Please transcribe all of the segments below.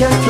your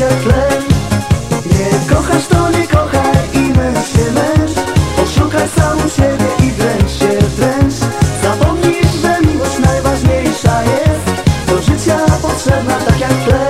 jak ja Nie kochasz to nie kochaj i męż się męż. Poszukaj sam siebie i dręcz się dręcz. Zapomnisz, że miłość najważniejsza jest. Do życia potrzebna tak jak tlen